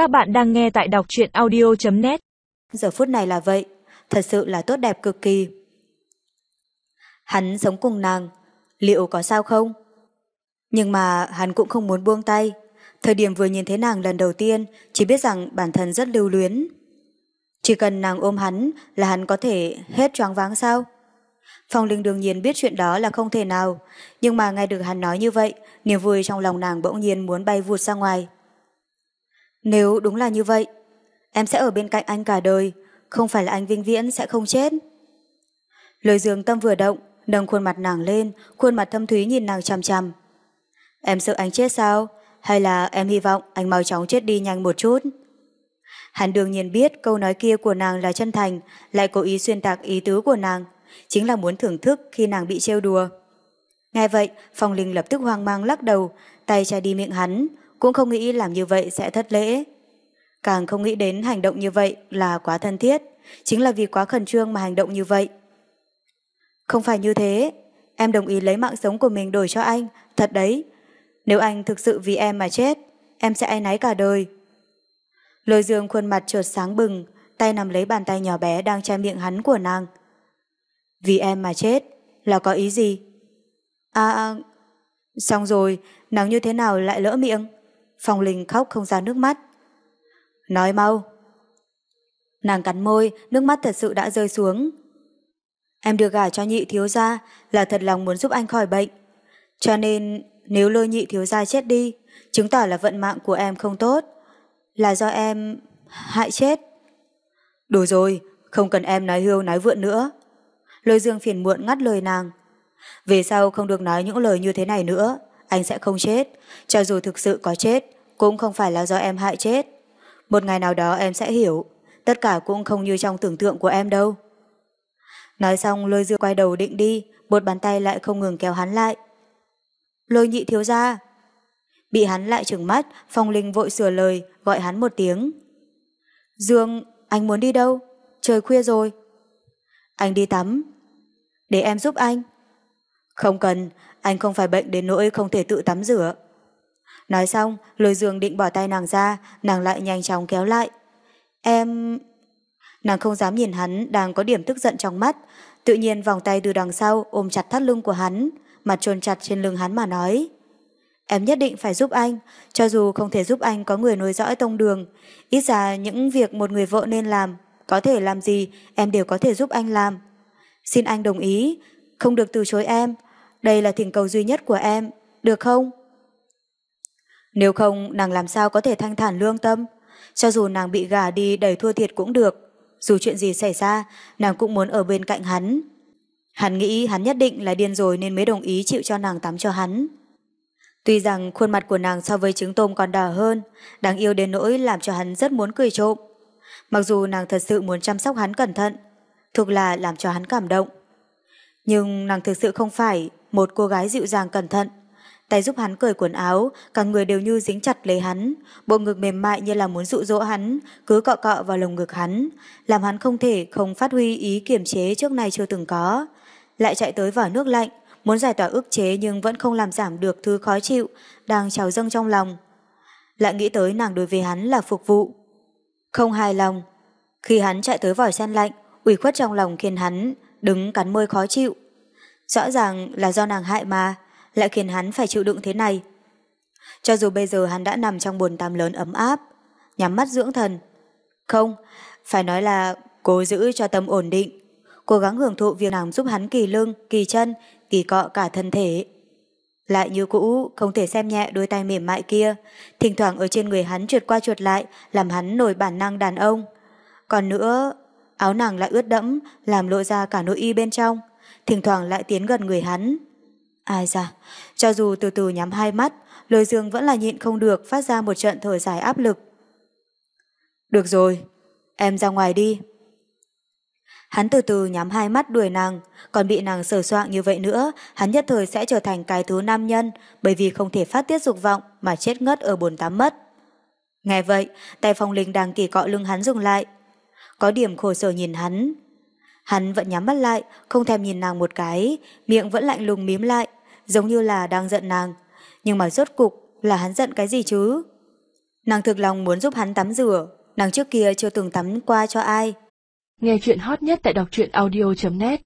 Các bạn đang nghe tại đọc truyện audio.net Giờ phút này là vậy, thật sự là tốt đẹp cực kỳ. Hắn sống cùng nàng, liệu có sao không? Nhưng mà hắn cũng không muốn buông tay. Thời điểm vừa nhìn thấy nàng lần đầu tiên, chỉ biết rằng bản thân rất lưu luyến. Chỉ cần nàng ôm hắn là hắn có thể hết choáng váng sao? Phong Linh đương nhiên biết chuyện đó là không thể nào, nhưng mà nghe được hắn nói như vậy, niềm vui trong lòng nàng bỗng nhiên muốn bay vụt ra ngoài. Nếu đúng là như vậy, em sẽ ở bên cạnh anh cả đời, không phải là anh vinh viễn sẽ không chết. Lời dương tâm vừa động, nâng khuôn mặt nàng lên, khuôn mặt thâm thúy nhìn nàng chằm chằm. Em sợ anh chết sao? Hay là em hy vọng anh mau chóng chết đi nhanh một chút? Hắn đương nhiên biết câu nói kia của nàng là chân thành, lại cố ý xuyên tạc ý tứ của nàng, chính là muốn thưởng thức khi nàng bị trêu đùa. Nghe vậy, Phong Linh lập tức hoang mang lắc đầu, tay che đi miệng hắn, cũng không nghĩ làm như vậy sẽ thất lễ. Càng không nghĩ đến hành động như vậy là quá thân thiết, chính là vì quá khẩn trương mà hành động như vậy. Không phải như thế, em đồng ý lấy mạng sống của mình đổi cho anh, thật đấy. Nếu anh thực sự vì em mà chết, em sẽ áy náy cả đời. Lôi dương khuôn mặt trượt sáng bừng, tay nằm lấy bàn tay nhỏ bé đang che miệng hắn của nàng. Vì em mà chết, là có ý gì? À, à xong rồi, nàng như thế nào lại lỡ miệng? Phong Linh khóc không ra nước mắt. Nói mau. Nàng cắn môi, nước mắt thật sự đã rơi xuống. Em được gả cho nhị thiếu gia là thật lòng muốn giúp anh khỏi bệnh. Cho nên nếu lôi nhị thiếu gia chết đi, chứng tỏ là vận mạng của em không tốt. Là do em hại chết. Đủ rồi, không cần em nói hưu nói vượn nữa. Lôi dương phiền muộn ngắt lời nàng. Về sau không được nói những lời như thế này nữa, anh sẽ không chết. Cho dù thực sự có chết, cũng không phải là do em hại chết. Một ngày nào đó em sẽ hiểu, tất cả cũng không như trong tưởng tượng của em đâu. Nói xong lôi dưa quay đầu định đi, một bàn tay lại không ngừng kéo hắn lại. Lôi nhị thiếu ra. Bị hắn lại trừng mắt, Phong Linh vội sửa lời, gọi hắn một tiếng. Dương, anh muốn đi đâu? Trời khuya rồi. Anh đi tắm. Để em giúp anh. Không cần, anh không phải bệnh đến nỗi không thể tự tắm rửa. Nói xong, lôi dương định bỏ tay nàng ra, nàng lại nhanh chóng kéo lại. Em... Nàng không dám nhìn hắn đang có điểm tức giận trong mắt, tự nhiên vòng tay từ đằng sau ôm chặt thắt lưng của hắn, mặt trồn chặt trên lưng hắn mà nói. Em nhất định phải giúp anh, cho dù không thể giúp anh có người nối dõi tông đường, ít ra những việc một người vợ nên làm, có thể làm gì em đều có thể giúp anh làm. Xin anh đồng ý, không được từ chối em, đây là thỉnh cầu duy nhất của em, được không? Nếu không, nàng làm sao có thể thanh thản lương tâm? Cho dù nàng bị gả đi đầy thua thiệt cũng được. Dù chuyện gì xảy ra, nàng cũng muốn ở bên cạnh hắn. Hắn nghĩ hắn nhất định là điên rồi nên mới đồng ý chịu cho nàng tắm cho hắn. Tuy rằng khuôn mặt của nàng so với trứng tôm còn đỏ hơn, đáng yêu đến nỗi làm cho hắn rất muốn cười trộm. Mặc dù nàng thật sự muốn chăm sóc hắn cẩn thận, thuộc là làm cho hắn cảm động. Nhưng nàng thực sự không phải một cô gái dịu dàng cẩn thận. Tay giúp hắn cởi quần áo, cả người đều như dính chặt lấy hắn, bộ ngực mềm mại như là muốn dụ dỗ hắn, cứ cọ cọ vào lồng ngực hắn, làm hắn không thể không phát huy ý kiểm chế trước nay chưa từng có. Lại chạy tới vỏ nước lạnh, muốn giải tỏa ức chế nhưng vẫn không làm giảm được thứ khó chịu, đang trào dâng trong lòng. Lại nghĩ tới nàng đối với hắn là phục vụ. Không hài lòng. Khi hắn chạy tới vòi sen lạnh, ủy khuất trong lòng khiến hắn đứng cắn môi khó chịu. Rõ ràng là do nàng hại mà, lại khiến hắn phải chịu đựng thế này. Cho dù bây giờ hắn đã nằm trong buồn tắm lớn ấm áp, nhắm mắt dưỡng thần. Không, phải nói là cố giữ cho tâm ổn định, cố gắng hưởng thụ việc nàng giúp hắn kỳ lưng, kỳ chân, kỳ cọ cả thân thể. Lại như cũ, không thể xem nhẹ đôi tay mềm mại kia, thỉnh thoảng ở trên người hắn trượt qua trượt lại, làm hắn nổi bản năng đàn ông. Còn nữa, áo nàng lại ướt đẫm, làm lộ ra cả nội y bên trong, thỉnh thoảng lại tiến gần người hắn. Ai ra, cho dù từ từ nhắm hai mắt, lôi dương vẫn là nhịn không được phát ra một trận thở dài áp lực. Được rồi, em ra ngoài đi. Hắn từ từ nhắm hai mắt đuổi nàng, còn bị nàng sờ soạng như vậy nữa, hắn nhất thời sẽ trở thành cái thứ nam nhân, bởi vì không thể phát tiết dục vọng mà chết ngất ở bồn tắm mất. Nghe vậy, tay phong linh đang kỳ cọ lưng hắn dừng lại. Có điểm khổ sở nhìn hắn, Hắn vẫn nhắm mắt lại, không thèm nhìn nàng một cái, miệng vẫn lạnh lùng mím lại, giống như là đang giận nàng. Nhưng mà rốt cục là hắn giận cái gì chứ? Nàng thực lòng muốn giúp hắn tắm rửa, nàng trước kia chưa từng tắm qua cho ai. Nghe chuyện hot nhất tại đọc truyện audio.net